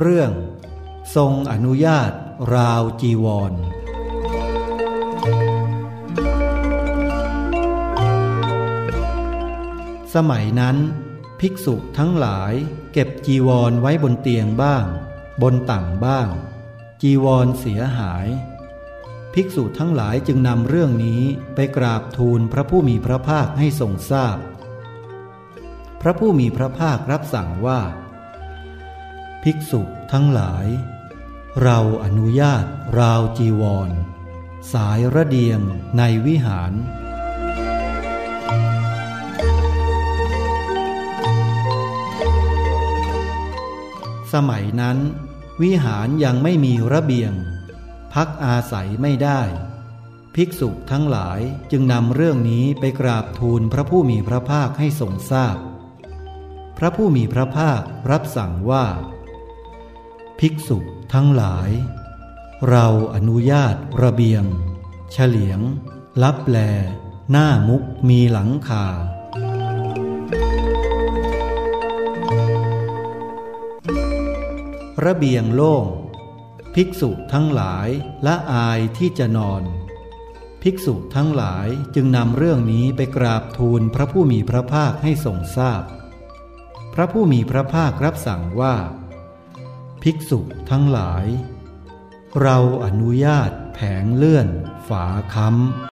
เรื่อง ทรงอนุญาตราวจีวร สมัยนั้น ภิกษุทั้งหลายเก็บจีวรไว้บนเตียงบ้าง บนต่างบ้าง จีวรเสียหาย ภิกษุทั้งหลายจึงนำเรื่องนี้ไปกราบทูลพระผู้มีพระภาคให้ทรงทราบพพระผู้มีพระภาครับสั่งว่า ภิกษุทั้งหลาย เราอนุญาตราวจีวร สายระเดียงในวิหาร สมัยนั้น วิหารยังไม่มีระเบียง พักอาศัยไม่ได้ ภิกษุทั้งหลายจึงนำเรื่องนี้ไปกราบทูลพระผู้มีพระภาคให้ทรงทราบพพระผู้มีพระภาครับสั่งว่า ภิกษุทั้งหลาย เราอนุญาตระเบียง เฉลียง ลับแล หน้ามุกมีหลังคาระเบียงโล่ง ภิกษุทั้งหลายละอายที่จะนอน ภิกษุทั้งหลายจึงนำเรื่องนี้ไปกราบทูลพระผู้มีพระภาคให้ทรงทราบพพระผู้มีพระภาครับสั่งว่า ภิกษุทั้งหลาย เราอนุญาตแผงเลื่อนฝาค้ำ